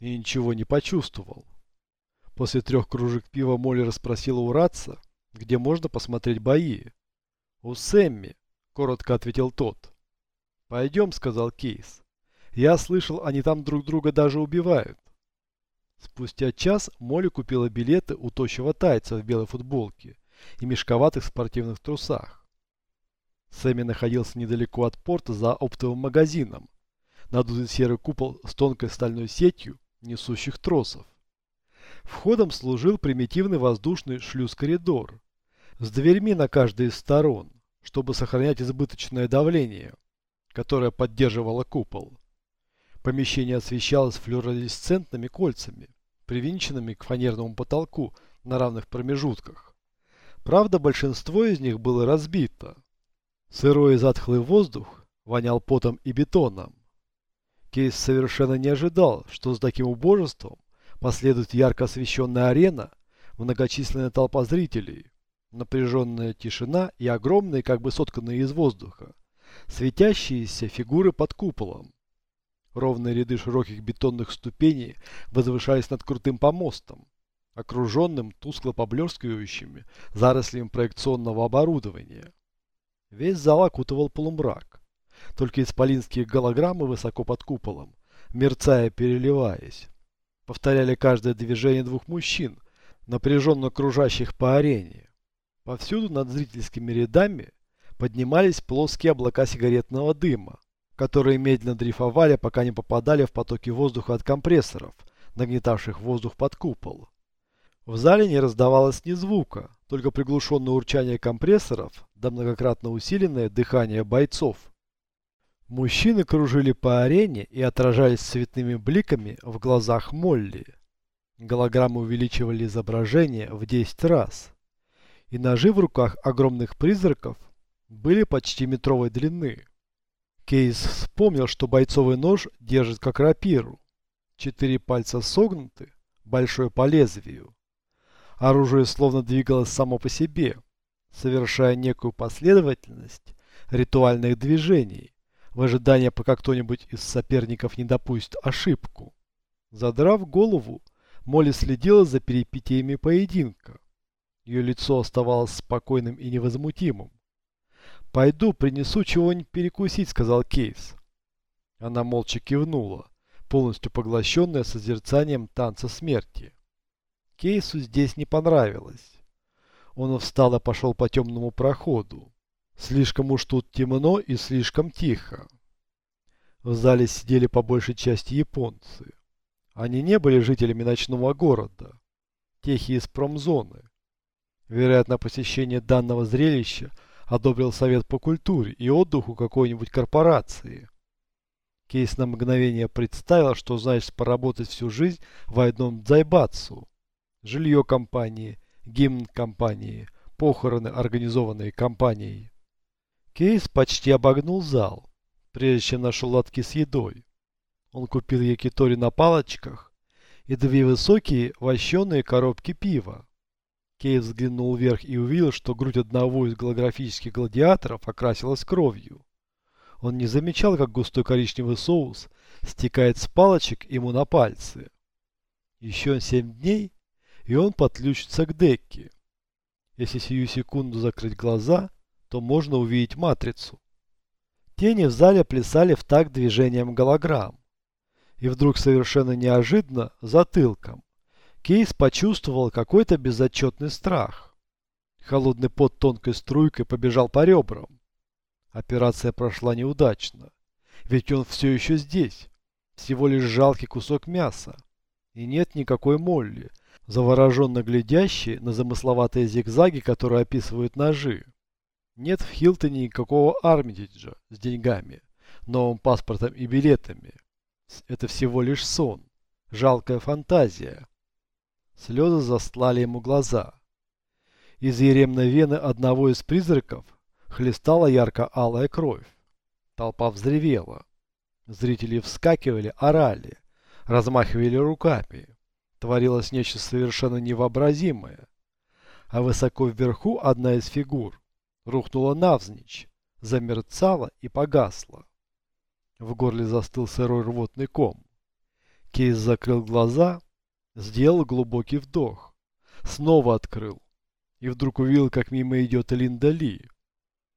и ничего не почувствовал. После трех кружек пива Молли расспросила у Ратса, где можно посмотреть бои. «У Сэмми», — коротко ответил тот. «Пойдем», — сказал Кейс. «Я слышал, они там друг друга даже убивают». Спустя час Молли купила билеты у тощего тайца в белой футболке и мешковатых спортивных трусах. Сэмми находился недалеко от порта за оптовым магазином, надутый серый купол с тонкой стальной сетью несущих тросов. Входом служил примитивный воздушный шлюз-коридор с дверьми на каждой из сторон, чтобы сохранять избыточное давление, которое поддерживало купол. Помещение освещалось флюоресцентными кольцами, привинченными к фанерному потолку на равных промежутках. Правда, большинство из них было разбито. Сырой и затхлый воздух вонял потом и бетоном. Кейс совершенно не ожидал, что с таким убожеством последует ярко освещенная арена, многочисленная толпа зрителей, напряженная тишина и огромные, как бы сотканные из воздуха, светящиеся фигуры под куполом. Ровные ряды широких бетонных ступеней возвышались над крутым помостом, окруженным тускло поблескивающими зарослями проекционного оборудования. Весь зал окутывал полумрак. Только исполинские голограммы высоко под куполом, мерцая переливаясь, повторяли каждое движение двух мужчин, напряженно кружащих по арене. Повсюду над зрительскими рядами поднимались плоские облака сигаретного дыма, которые медленно дрейфовали, пока не попадали в потоки воздуха от компрессоров, нагнетавших воздух под купол. В зале не раздавалось ни звука, только приглушенное урчание компрессоров да многократно усиленное дыхание бойцов. Мужчины кружили по арене и отражались цветными бликами в глазах Молли. Голограммы увеличивали изображение в 10 раз. И ножи в руках огромных призраков были почти метровой длины. Кейс вспомнил, что бойцовый нож держит как рапиру. Четыре пальца согнуты, большой по лезвию. Оружие словно двигалось само по себе, совершая некую последовательность ритуальных движений в ожидании, пока кто-нибудь из соперников не допустит ошибку. Задрав голову, Молли следила за перипетиями поединка. Ее лицо оставалось спокойным и невозмутимым. «Пойду, принесу чего-нибудь перекусить», — сказал Кейс. Она молча кивнула, полностью поглощенная созерцанием танца смерти. Кейсу здесь не понравилось. Он встал и пошел по темному проходу. Слишком уж тут темно и слишком тихо. В зале сидели по большей части японцы. Они не были жителями ночного города. Техи из промзоны. Вероятно, посещение данного зрелища одобрил Совет по культуре и отдыху какой-нибудь корпорации. Кейс на мгновение представил, что значит поработать всю жизнь в одном дзайбацу. Жилье компании, гимн компании, похороны, организованные компанией. Кейс почти обогнул зал, прежде чем нашел лотки с едой. Он купил якитори на палочках и две высокие вощеные коробки пива. Кейс взглянул вверх и увидел, что грудь одного из голографических гладиаторов окрасилась кровью. Он не замечал, как густой коричневый соус стекает с палочек ему на пальцы. Еще семь дней, и он подключится к Декке. Если сию секунду закрыть глаза – то можно увидеть матрицу. Тени в зале плясали в такт движением голограмм. И вдруг совершенно неожиданно, затылком, Кейс почувствовал какой-то безотчетный страх. Холодный пот тонкой струйкой побежал по ребрам. Операция прошла неудачно. Ведь он все еще здесь. Всего лишь жалкий кусок мяса. И нет никакой молли, завороженно глядящей на замысловатые зигзаги, которые описывают ножи. Нет в Хилтоне никакого Армитиджа с деньгами, новым паспортом и билетами. Это всего лишь сон. Жалкая фантазия. Слезы застлали ему глаза. Из еремной вены одного из призраков хлестала ярко-алая кровь. Толпа взревела. Зрители вскакивали, орали, размахивали руками. Творилось нечто совершенно невообразимое. А высоко вверху одна из фигур рухнула навзничь, замерцала и погасла. В горле застыл сырой рвотный ком. Кейс закрыл глаза, сделал глубокий вдох, снова открыл и вдруг увидел, как мимо идет Линда Ли.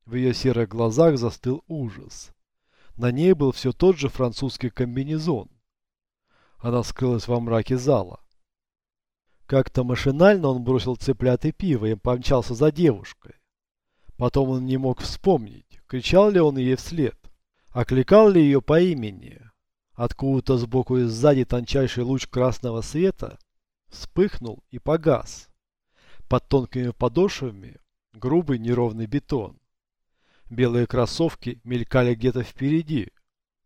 В ее серых глазах застыл ужас. На ней был все тот же французский комбинезон. Она скрылась во мраке зала. Как-то машинально он бросил цыплят и пиво и помчался за девушкой. Потом он не мог вспомнить, кричал ли он ей вслед, окликал ли ее по имени. Откуда-то сбоку и сзади тончайший луч красного света вспыхнул и погас. Под тонкими подошвами грубый неровный бетон. Белые кроссовки мелькали где-то впереди,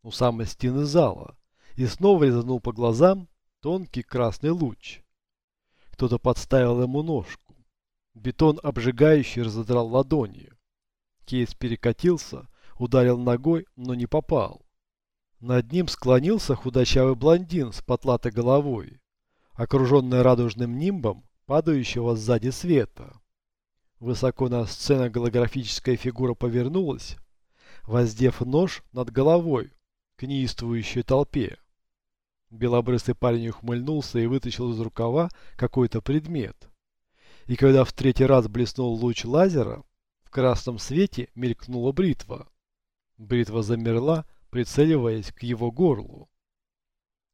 у самой стены зала, и снова резанул по глазам тонкий красный луч. Кто-то подставил ему ножку. Бетон обжигающий разодрал ладони. Кейс перекатился, ударил ногой, но не попал. Над ним склонился худощавый блондин с потлатой головой, окруженный радужным нимбом падающего сзади света. Высоко на сцене голографическая фигура повернулась, воздев нож над головой к неистовующей толпе. Белобрысый парень ухмыльнулся и вытащил из рукава какой-то предмет. И когда в третий раз блеснул луч лазера, в красном свете мелькнула бритва. Бритва замерла, прицеливаясь к его горлу.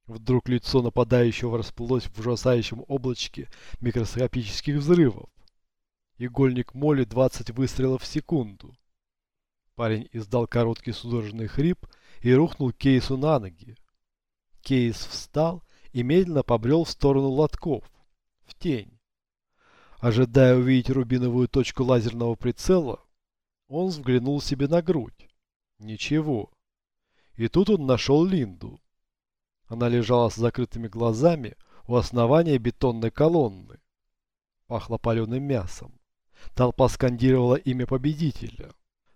Вдруг лицо нападающего расплылось в ужасающем облачке микроскопических взрывов. Игольник моли 20 выстрелов в секунду. Парень издал короткий судорожный хрип и рухнул Кейсу на ноги. Кейс встал и медленно побрел в сторону лотков, в тень. Ожидая увидеть рубиновую точку лазерного прицела, он взглянул себе на грудь. Ничего. И тут он нашел Линду. Она лежала с закрытыми глазами у основания бетонной колонны. Пахло паленым мясом. Толпа скандировала имя победителя.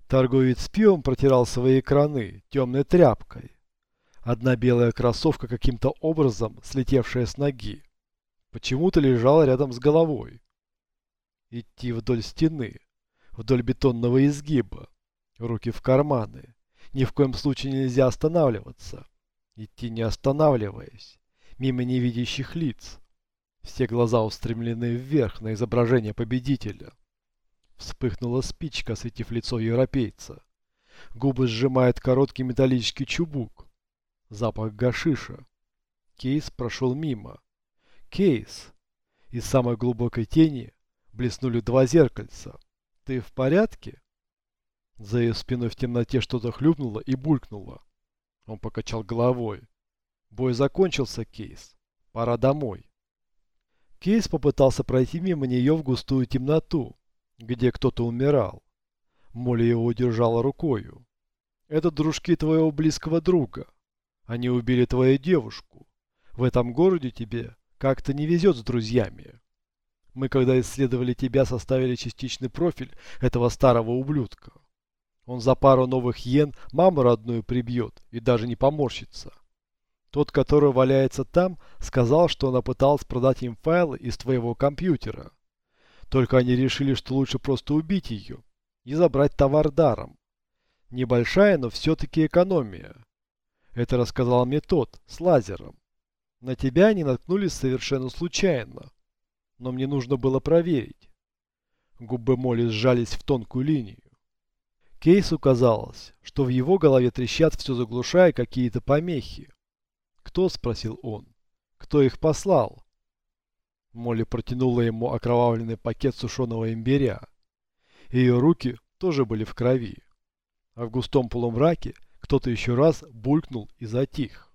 Торговец пивом протирал свои экраны темной тряпкой. Одна белая кроссовка каким-то образом, слетевшая с ноги, почему-то лежала рядом с головой. Идти вдоль стены, вдоль бетонного изгиба, руки в карманы. Ни в коем случае нельзя останавливаться. Идти не останавливаясь, мимо невидящих лиц. Все глаза устремлены вверх на изображение победителя. Вспыхнула спичка, осветив лицо европейца. Губы сжимает короткий металлический чубук. Запах гашиша. Кейс прошел мимо. Кейс! Из самой глубокой тени блеснули два зеркальца. Ты в порядке? За ее спиной в темноте что-то хлюпнуло и булькнуло. Он покачал головой. Бой закончился, Кейс. Пора домой. Кейс попытался пройти мимо нее в густую темноту, где кто-то умирал. Молли его удержала рукою. Это дружки твоего близкого друга. Они убили твою девушку. В этом городе тебе как-то не везет с друзьями. Мы, когда исследовали тебя, составили частичный профиль этого старого ублюдка. Он за пару новых йен маму родную прибьет и даже не поморщится. Тот, который валяется там, сказал, что она пыталась продать им файлы из твоего компьютера. Только они решили, что лучше просто убить ее и забрать товар даром. Небольшая, но все-таки экономия. Это рассказал мне тот, с лазером. На тебя они наткнулись совершенно случайно. Но мне нужно было проверить. Губы Молли сжались в тонкую линию. Кейсу казалось, что в его голове трещат, все заглушая какие-то помехи. «Кто?» – спросил он. «Кто их послал?» Молли протянула ему окровавленный пакет сушеного имбиря. Ее руки тоже были в крови. А в густом полумраке кто-то еще раз булькнул и затих.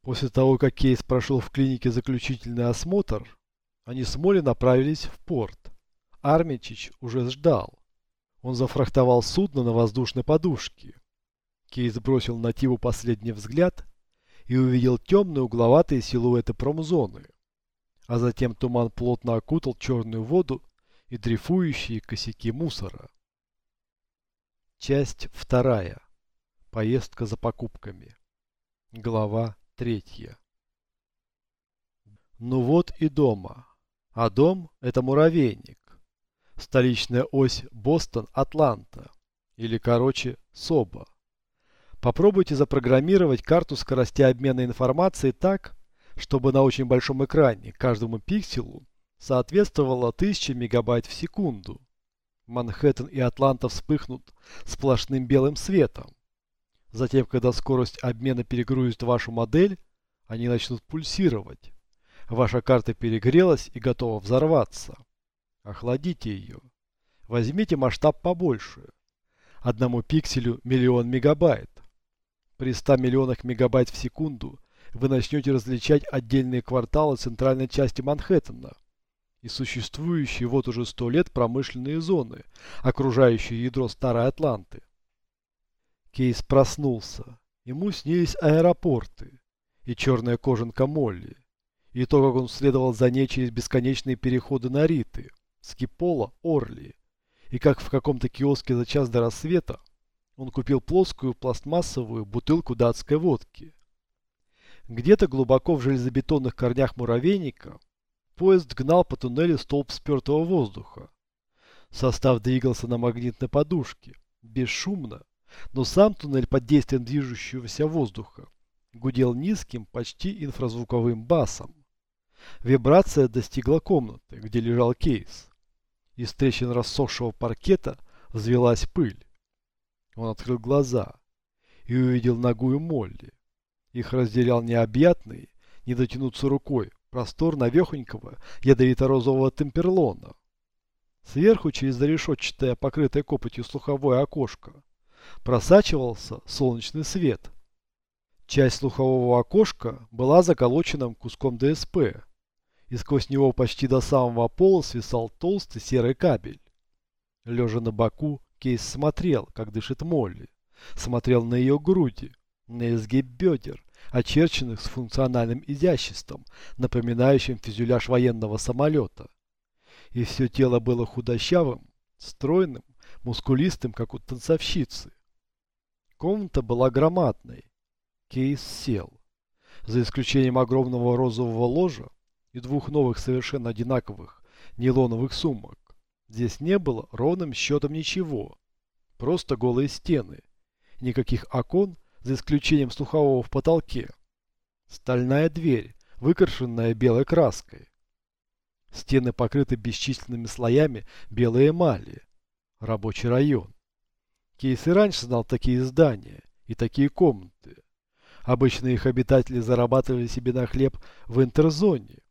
После того, как Кейс прошел в клинике заключительный осмотр, они с Молли направились в порт. Армичич уже ждал. Он зафрахтовал судно на воздушной подушке. Кейс бросил на Тиву последний взгляд и увидел темные угловатые силуэты промзоны. А затем туман плотно окутал черную воду и дрейфующие косяки мусора. Часть вторая. Поездка за покупками. Глава третья. Ну вот и дома. А дом – это муравейник. Столичная ось Бостон-Атланта. Или, короче, СОБА. Попробуйте запрограммировать карту скорости обмена информацией так, чтобы на очень большом экране каждому пикселу соответствовало 1000 мегабайт в секунду. Манхэттен и Атланта вспыхнут сплошным белым светом. Затем, когда скорость обмена перегрузит вашу модель, они начнут пульсировать. Ваша карта перегрелась и готова взорваться. Охладите ее. Возьмите масштаб побольше. Одному пикселю миллион мегабайт. При 100 миллионах мегабайт в секунду вы начнете различать отдельные кварталы центральной части Манхэттена и существующие вот уже сто лет промышленные зоны, окружающие ядро Старой Атланты. Кейс проснулся. Ему снились аэропорты и черная кожанка Молли, и то, как он следовал за ней через бесконечные переходы на Риты, Скипола, Орли, и как в каком-то киоске за час до рассвета он купил плоскую пластмассовую бутылку датской водки. Где-то глубоко в железобетонных корнях муравейника поезд гнал по туннелю столб спертого воздуха. Состав двигался на магнитной подушке, бесшумно, но сам туннель под действием движущегося воздуха гудел низким, почти инфразвуковым басом. Вибрация достигла комнаты, где лежал кейс. Из трещин рассохшего паркета взвелась пыль. Он открыл глаза и увидел ногую Молли. Их разделял необъятный, не дотянуться рукой, простор навехонького ядовито-розового темперлона. Сверху, через зарешетчатое, покрытое копотью слуховое окошко, просачивался солнечный свет. Часть слухового окошка была заколоченным куском ДСП, и сквозь него почти до самого пола свисал толстый серый кабель. Лежа на боку, Кейс смотрел, как дышит Молли, смотрел на ее груди, на изгиб бедер, очерченных с функциональным изяществом, напоминающим фюзеляж военного самолета. И все тело было худощавым, стройным, мускулистым, как у танцовщицы. Комната была громадной. Кейс сел. За исключением огромного розового ложа и двух новых совершенно одинаковых нейлоновых сумок, здесь не было ровным счетом ничего. Просто голые стены. Никаких окон, за исключением слухового в потолке. Стальная дверь, выкрашенная белой краской. Стены покрыты бесчисленными слоями белой эмали. Рабочий район. Кейс и раньше знал такие здания и такие комнаты. Обычно их обитатели зарабатывали себе на хлеб в интерзоне,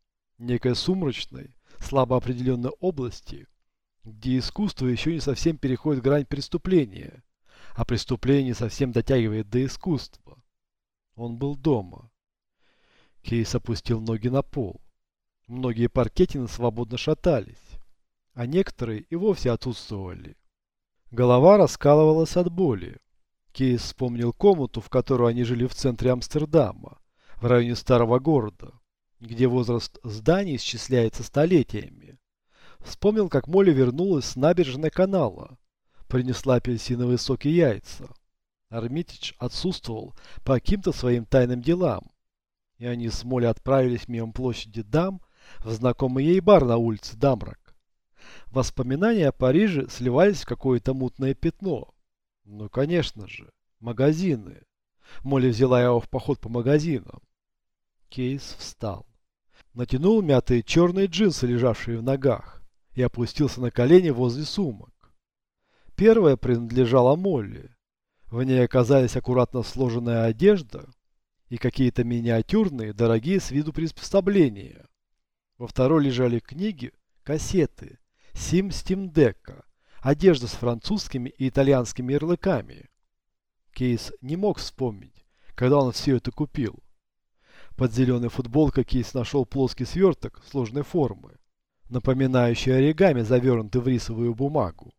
некой сумрачной, слабо определенной области, где искусство еще не совсем переходит грань преступления, а преступление не совсем дотягивает до искусства. Он был дома. Кейс опустил ноги на пол. Многие паркетины свободно шатались, а некоторые и вовсе отсутствовали. Голова раскалывалась от боли. Кейс вспомнил комнату, в которой они жили в центре Амстердама, в районе старого города, где возраст зданий исчисляется столетиями. Вспомнил, как Молли вернулась с набережной канала, принесла апельсиновые соки и яйца. Армитич отсутствовал по каким-то своим тайным делам, и они с Молли отправились мимо площади Дам в знакомый ей бар на улице Дамрак. Воспоминания о Париже сливались в какое-то мутное пятно. Ну, конечно же, магазины. Молли взяла его в поход по магазинам. Кейс встал. Натянул мятые черные джинсы, лежавшие в ногах, и опустился на колени возле сумок. Первая принадлежала Молли. В ней оказались аккуратно сложенная одежда и какие-то миниатюрные, дорогие с виду приспособления. Во второй лежали книги, кассеты, Сим Стимдека, одежда с французскими и итальянскими ярлыками. Кейс не мог вспомнить, когда он все это купил. Под зеленой футболкой Кейс нашел плоский сверток сложной формы, напоминающий оригами, завернутый в рисовую бумагу.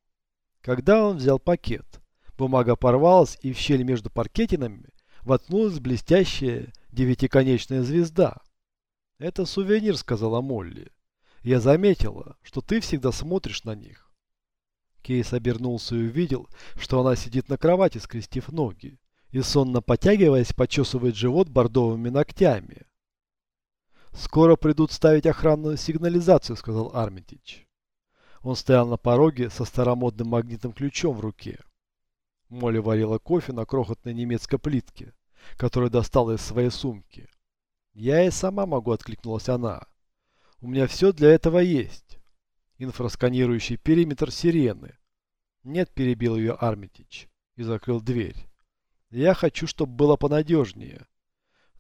Когда он взял пакет, бумага порвалась и в щель между паркетинами воткнулась блестящая девятиконечная звезда. «Это сувенир», — сказала Молли. «Я заметила, что ты всегда смотришь на них». Кейс обернулся и увидел, что она сидит на кровати, скрестив ноги, и сонно потягиваясь, почесывает живот бордовыми ногтями. «Скоро придут ставить охранную сигнализацию», — сказал Армитич. Он стоял на пороге со старомодным магнитным ключом в руке. Молли варила кофе на крохотной немецкой плитке, которую достала из своей сумки. Я и сама могу, откликнулась она. У меня все для этого есть. Инфрасканирующий периметр сирены. Нет, перебил ее Армитич и закрыл дверь. Я хочу, чтобы было понадежнее.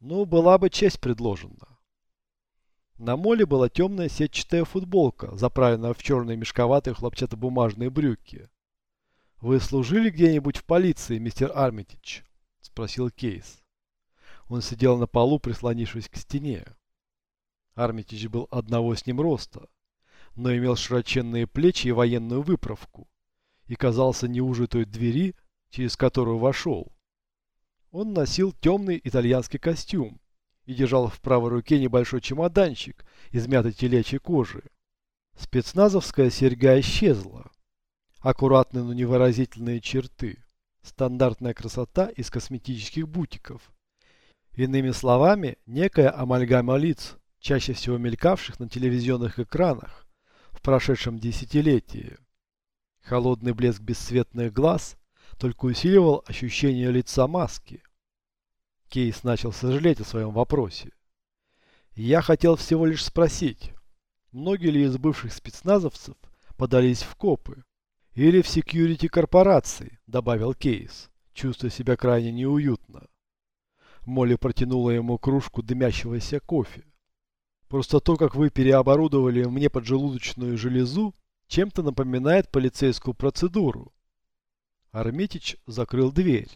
Ну, была бы честь предложена. На моле была темная сетчатая футболка, заправленная в черные мешковатые хлопчатобумажные брюки. «Вы служили где-нибудь в полиции, мистер Армитич?» – спросил Кейс. Он сидел на полу, прислонившись к стене. Армитич был одного с ним роста, но имел широченные плечи и военную выправку, и казался не уже той двери, через которую вошел. Он носил темный итальянский костюм и держал в правой руке небольшой чемоданчик из мятой телячьей кожи. Спецназовская серьга исчезла. Аккуратные, но невыразительные черты. Стандартная красота из косметических бутиков. Иными словами, некая амальгама лиц, чаще всего мелькавших на телевизионных экранах в прошедшем десятилетии. Холодный блеск бесцветных глаз только усиливал ощущение лица маски. Кейс начал сожалеть о своем вопросе. Я хотел всего лишь спросить, многие ли из бывших спецназовцев подались в копы или в секьюрити корпорации, добавил Кейс, чувствуя себя крайне неуютно. Молли протянула ему кружку дымящегося кофе. Просто то, как вы переоборудовали мне поджелудочную железу, чем-то напоминает полицейскую процедуру. Армитич закрыл дверь,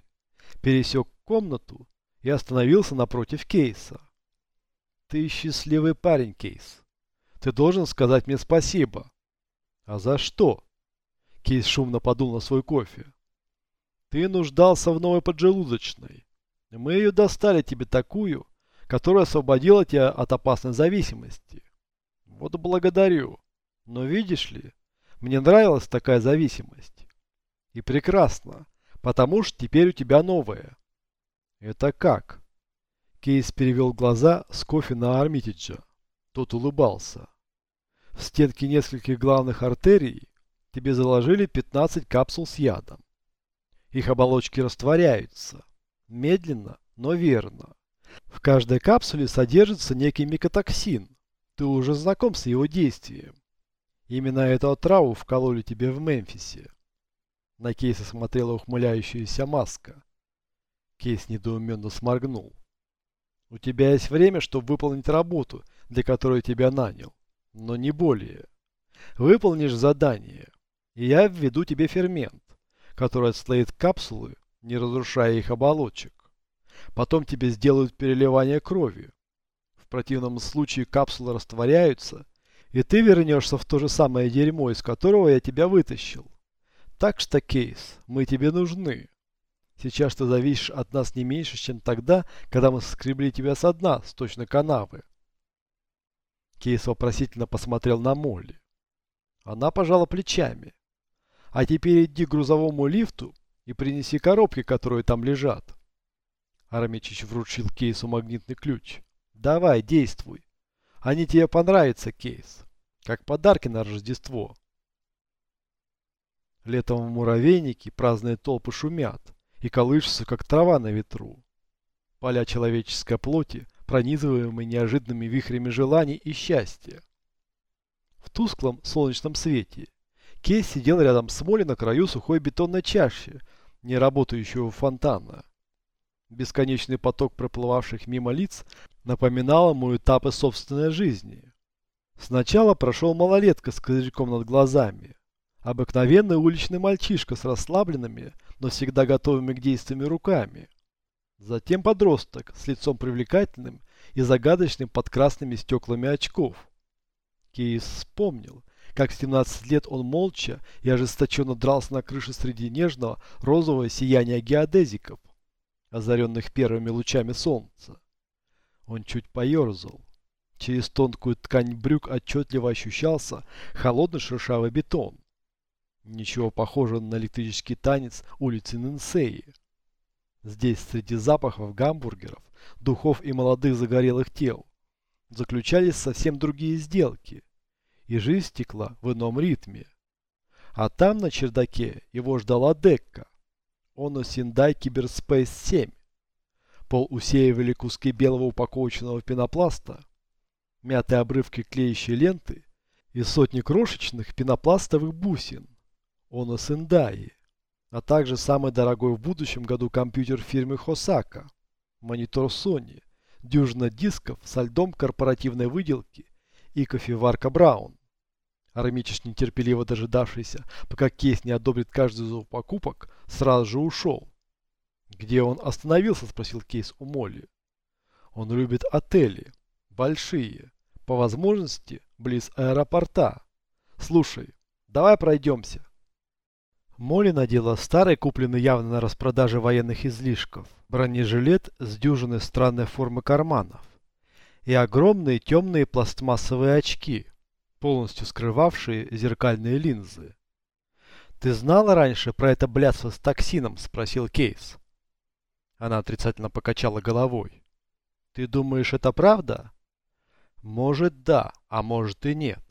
пересек комнату и остановился напротив Кейса. Ты счастливый парень, Кейс. Ты должен сказать мне спасибо. А за что? Кейс шумно подул на свой кофе. Ты нуждался в новой поджелудочной. Мы ее достали тебе такую, которая освободила тебя от опасной зависимости. Вот благодарю. Но видишь ли, мне нравилась такая зависимость. И прекрасно, потому что теперь у тебя новая. Это как? Кейс перевел глаза с кофе на Армитиджа. Тот улыбался. В стенке нескольких главных артерий тебе заложили 15 капсул с ядом. Их оболочки растворяются. Медленно, но верно. В каждой капсуле содержится некий микотоксин. Ты уже знаком с его действием. Именно эту отраву вкололи тебе в Мемфисе. На Кейса смотрела ухмыляющаяся маска. Кейс недоуменно сморгнул. У тебя есть время, чтобы выполнить работу, для которой тебя нанял. Но не более. Выполнишь задание, и я введу тебе фермент, который отслоит капсулы, не разрушая их оболочек. Потом тебе сделают переливание крови. В противном случае капсулы растворяются, и ты вернешься в то же самое дерьмо, из которого я тебя вытащил. Так что, Кейс, мы тебе нужны. Сейчас ты зависишь от нас не меньше, чем тогда, когда мы соскребли тебя со дна, с точно канавы. Кейс вопросительно посмотрел на Молли. Она пожала плечами. А теперь иди к грузовому лифту и принеси коробки, которые там лежат. Арамичич вручил Кейсу магнитный ключ. Давай, действуй. Они тебе понравятся, Кейс. Как подарки на Рождество. Летом в муравейнике праздные толпы шумят и колышутся, как трава на ветру. Поля человеческой плоти, пронизываемые неожиданными вихрями желаний и счастья. В тусклом солнечном свете Кейс сидел рядом с Молли на краю сухой бетонной чаши, не работающего фонтана. Бесконечный поток проплывавших мимо лиц напоминал ему этапы собственной жизни. Сначала прошел малолетка с козырьком над глазами. Обыкновенный уличный мальчишка с расслабленными, но всегда готовыми к действиям руками. Затем подросток с лицом привлекательным и загадочным под красными стеклами очков. Кейс вспомнил, как в 17 лет он молча и ожесточенно дрался на крыше среди нежного розового сияния геодезиков озаренных первыми лучами солнца. Он чуть поерзал. Через тонкую ткань брюк отчетливо ощущался холодный шершавый бетон. Ничего похожего на электрический танец улицы Нинсеи. Здесь среди запахов гамбургеров, духов и молодых загорелых тел заключались совсем другие сделки, и жизнь текла в ином ритме. А там на чердаке его ждала дека, Ono-Sendai Cyberspace 7. Пол усеивали куски белого упаковочного пенопласта, мятые обрывки клеящей ленты и сотни крошечных пенопластовых бусин. Ono-Sendai, а также самый дорогой в будущем году компьютер фирмы Хосака, монитор Sony, дюжина дисков со льдом корпоративной выделки и кофеварка Браун. Арамичич, нетерпеливо дожидавшийся, пока Кейс не одобрит каждую из покупок, сразу же ушел. «Где он остановился?» – спросил Кейс у Молли. «Он любит отели. Большие. По возможности, близ аэропорта. Слушай, давай пройдемся». Молли надела старый, купленный явно на распродаже военных излишков, бронежилет с дюжиной странной формы карманов и огромные темные пластмассовые очки, полностью скрывавшие зеркальные линзы. «Ты знала раньше про это блядство с токсином?» – спросил Кейс. Она отрицательно покачала головой. «Ты думаешь, это правда?» «Может, да, а может и нет.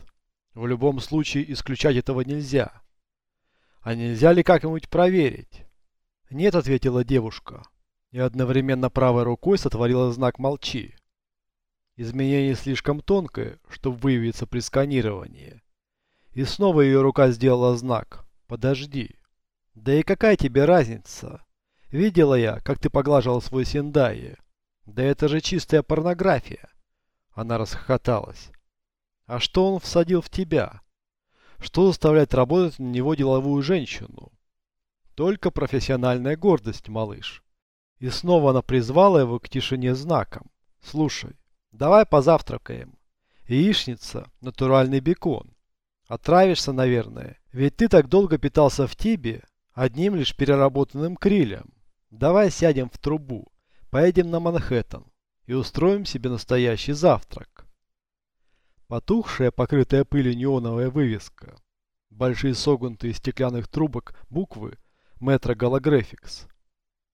В любом случае исключать этого нельзя». «А нельзя ли как-нибудь проверить?» «Нет», — ответила девушка, и одновременно правой рукой сотворила знак «Молчи». Изменение слишком тонкое, чтобы выявиться при сканировании. И снова ее рука сделала знак «Подожди». «Да и какая тебе разница?» Видела я, как ты поглаживал свой сендаи. Да это же чистая порнография. Она расхохоталась. А что он всадил в тебя? Что заставляет работать на него деловую женщину? Только профессиональная гордость, малыш. И снова она призвала его к тишине знаком. Слушай, давай позавтракаем. Яичница, натуральный бекон. Отравишься, наверное. Ведь ты так долго питался в Тибе одним лишь переработанным крилем. Давай сядем в трубу, поедем на Манхэттен и устроим себе настоящий завтрак. Потухшая, покрытая пылью неоновая вывеска. Большие согнутые из стеклянных трубок буквы Metro Galagraphics.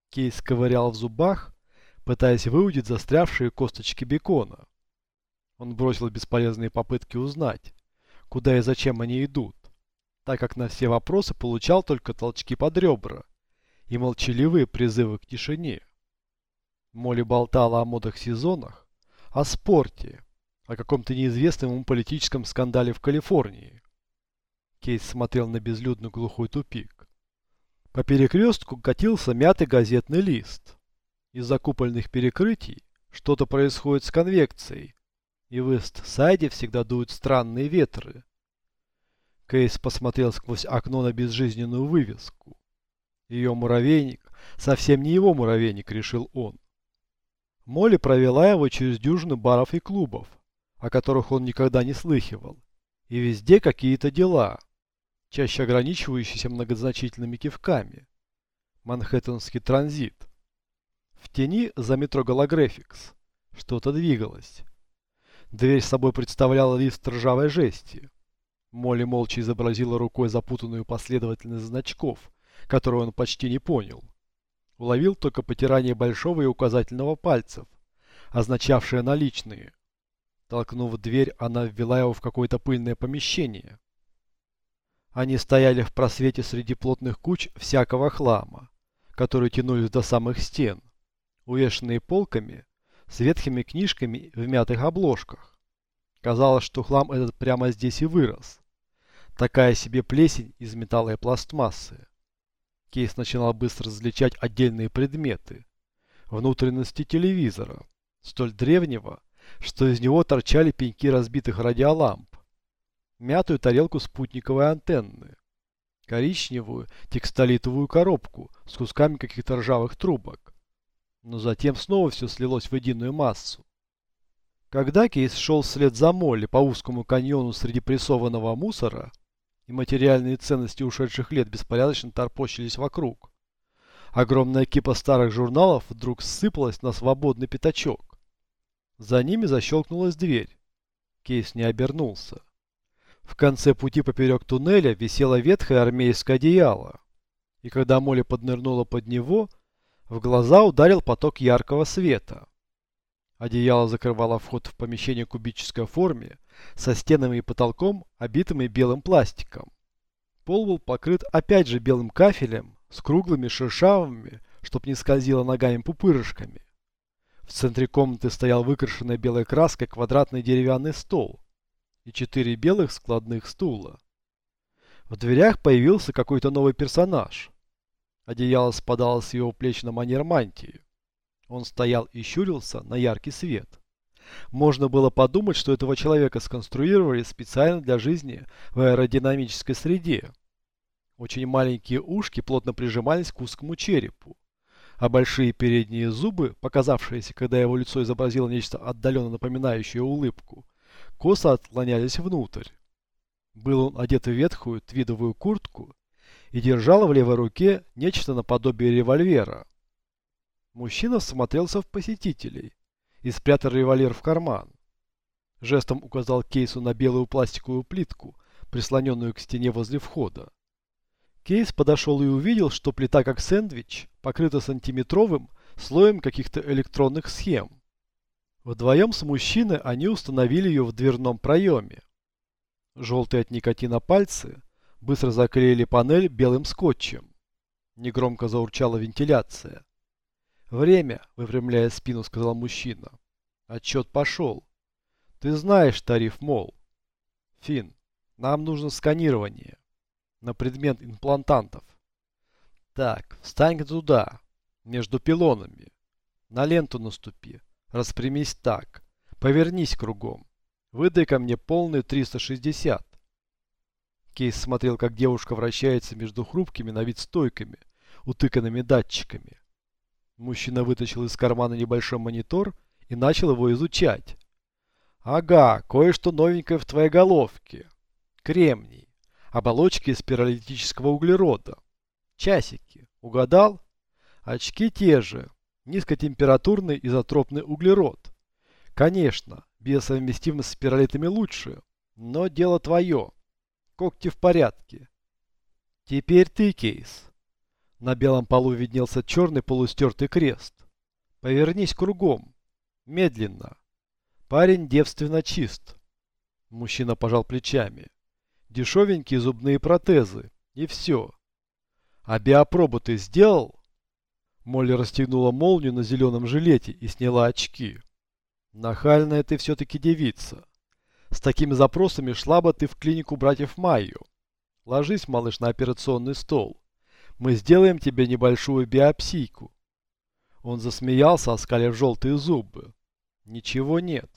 Кейс ковырял в зубах, пытаясь выудить застрявшие косточки бекона. Он бросил бесполезные попытки узнать, куда и зачем они идут, так как на все вопросы получал только толчки под ребра и молчаливые призывы к тишине. Молли болтала о модах-сезонах, о спорте, о каком-то неизвестном ему политическом скандале в Калифорнии. Кейс смотрел на безлюдный глухой тупик. По перекрестку катился мятый газетный лист. Из-за купольных перекрытий что-то происходит с конвекцией, и в Ист-Сайде всегда дуют странные ветры. Кейс посмотрел сквозь окно на безжизненную вывеску. Ее муравейник совсем не его муравейник, решил он. Молли провела его через дюжину баров и клубов, о которых он никогда не слыхивал. И везде какие-то дела, чаще ограничивающиеся многозначительными кивками. Манхэттенский транзит. В тени за метро Голографикс что-то двигалось. Дверь собой представляла лист ржавой жести. Молли молча изобразила рукой запутанную последовательность значков – которую он почти не понял. Уловил только потирание большого и указательного пальцев, означавшее наличные. Толкнув дверь, она ввела его в какое-то пыльное помещение. Они стояли в просвете среди плотных куч всякого хлама, которые тянулись до самых стен, увешанные полками с ветхими книжками в мятых обложках. Казалось, что хлам этот прямо здесь и вырос. Такая себе плесень из металла и пластмассы. Кейс начинал быстро различать отдельные предметы. Внутренности телевизора, столь древнего, что из него торчали пеньки разбитых радиоламп. Мятую тарелку спутниковой антенны. Коричневую текстолитовую коробку с кусками каких-то ржавых трубок. Но затем снова все слилось в единую массу. Когда Кейс шел вслед за Молли по узкому каньону среди прессованного мусора, и материальные ценности ушедших лет беспорядочно торпощились вокруг. Огромная кипа старых журналов вдруг сыпалась на свободный пятачок. За ними защелкнулась дверь. Кейс не обернулся. В конце пути поперек туннеля висело ветхое армейское одеяло. И когда Молли поднырнула под него, в глаза ударил поток яркого света. Одеяло закрывало вход в помещение кубической форме, со стенами и потолком, обитыми белым пластиком. Пол был покрыт опять же белым кафелем с круглыми шершавыми, чтоб не скользило ногами пупырышками. В центре комнаты стоял выкрашенный белой краской квадратный деревянный стол и четыре белых складных стула. В дверях появился какой-то новый персонаж. Одеяло спадало с его плеч на манер мантии. Он стоял и щурился на яркий свет. Можно было подумать, что этого человека сконструировали специально для жизни в аэродинамической среде. Очень маленькие ушки плотно прижимались к узкому черепу, а большие передние зубы, показавшиеся, когда его лицо изобразило нечто отдаленно напоминающее улыбку, косо отклонялись внутрь. Был он одет в ветхую твидовую куртку и держал в левой руке нечто наподобие револьвера. Мужчина смотрелся в посетителей и спрятал револьвер в карман. Жестом указал Кейсу на белую пластиковую плитку, прислоненную к стене возле входа. Кейс подошел и увидел, что плита как сэндвич покрыта сантиметровым слоем каких-то электронных схем. Вдвоем с мужчиной они установили ее в дверном проеме. Желтые от никотина пальцы быстро заклеили панель белым скотчем. Негромко заурчала вентиляция. «Время», — выпрямляя спину, сказал мужчина. «Отчет пошел. Ты знаешь тариф, мол. Фин, нам нужно сканирование на предмет имплантантов. Так, встань туда, между пилонами. На ленту наступи. Распрямись так. Повернись кругом. Выдай ко мне полный 360. Кейс смотрел, как девушка вращается между хрупкими на вид стойками, утыканными датчиками. Мужчина вытащил из кармана небольшой монитор и начал его изучать. Ага, кое-что новенькое в твоей головке. Кремний. Оболочки из спиралитического углерода. Часики. Угадал? Очки те же. Низкотемпературный изотропный углерод. Конечно, биосовместимость с спиралитами лучше, но дело твое. Когти в порядке. Теперь ты, Кейс. На белом полу виднелся черный полустертый крест. Повернись кругом. Медленно. Парень девственно чист. Мужчина пожал плечами. Дешевенькие зубные протезы. И все. А биопробу ты сделал? Молли расстегнула молнию на зеленом жилете и сняла очки. Нахальная ты все-таки девица. С такими запросами шла бы ты в клинику братьев Майю. Ложись, малыш, на операционный стол. Мы сделаем тебе небольшую биопсийку. Он засмеялся, оскалив желтые зубы. Ничего нет.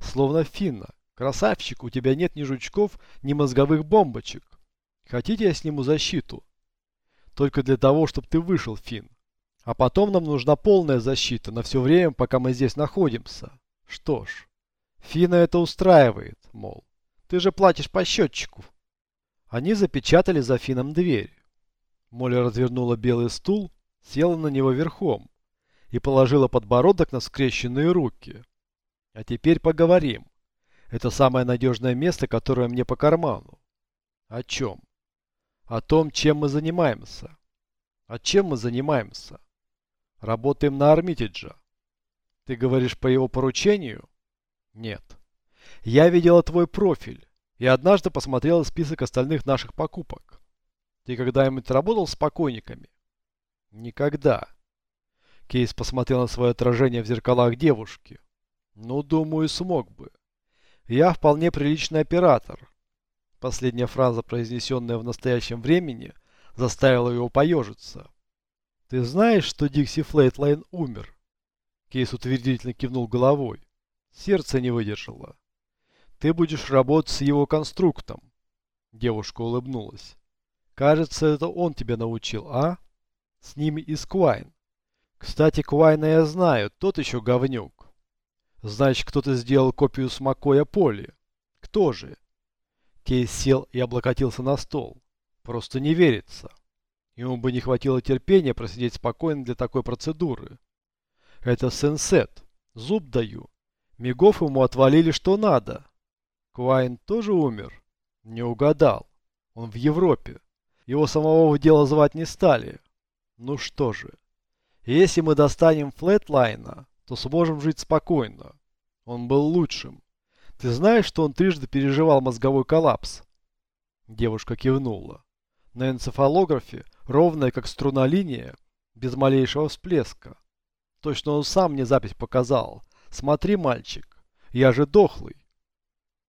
Словно финна. Красавчик, у тебя нет ни жучков, ни мозговых бомбочек. Хотите, я сниму защиту? Только для того, чтобы ты вышел, Фин. А потом нам нужна полная защита на все время, пока мы здесь находимся. Что ж, Фина это устраивает, мол. Ты же платишь по счетчику. Они запечатали за Фином дверь. Молли развернула белый стул, села на него верхом и положила подбородок на скрещенные руки. А теперь поговорим. Это самое надежное место, которое мне по карману. О чем? О том, чем мы занимаемся. А чем мы занимаемся? Работаем на Армитиджа. Ты говоришь по его поручению? Нет. Я видела твой профиль и однажды посмотрела список остальных наших покупок. Ты когда-нибудь работал с покойниками? Никогда. Кейс посмотрел на свое отражение в зеркалах девушки. Ну, думаю, смог бы. Я вполне приличный оператор. Последняя фраза, произнесенная в настоящем времени, заставила его поежиться. Ты знаешь, что Дикси Флейтлайн умер? Кейс утвердительно кивнул головой. Сердце не выдержало. Ты будешь работать с его конструктом. Девушка улыбнулась. Кажется, это он тебя научил, а? С ними и с Квайн. Кстати, Квайна я знаю, тот еще говнюк. Значит, кто-то сделал копию с Макоя Поли. Кто же? Кейс сел и облокотился на стол. Просто не верится. Ему бы не хватило терпения просидеть спокойно для такой процедуры. Это сенсет. Зуб даю. Мигов ему отвалили что надо. Куайн тоже умер? Не угадал. Он в Европе. Его самого в дело звать не стали. Ну что же. Если мы достанем Флетлайна, то сможем жить спокойно. Он был лучшим. Ты знаешь, что он трижды переживал мозговой коллапс? Девушка кивнула. На энцефалографе ровная, как струна линия, без малейшего всплеска. Точно он сам мне запись показал. Смотри, мальчик, я же дохлый.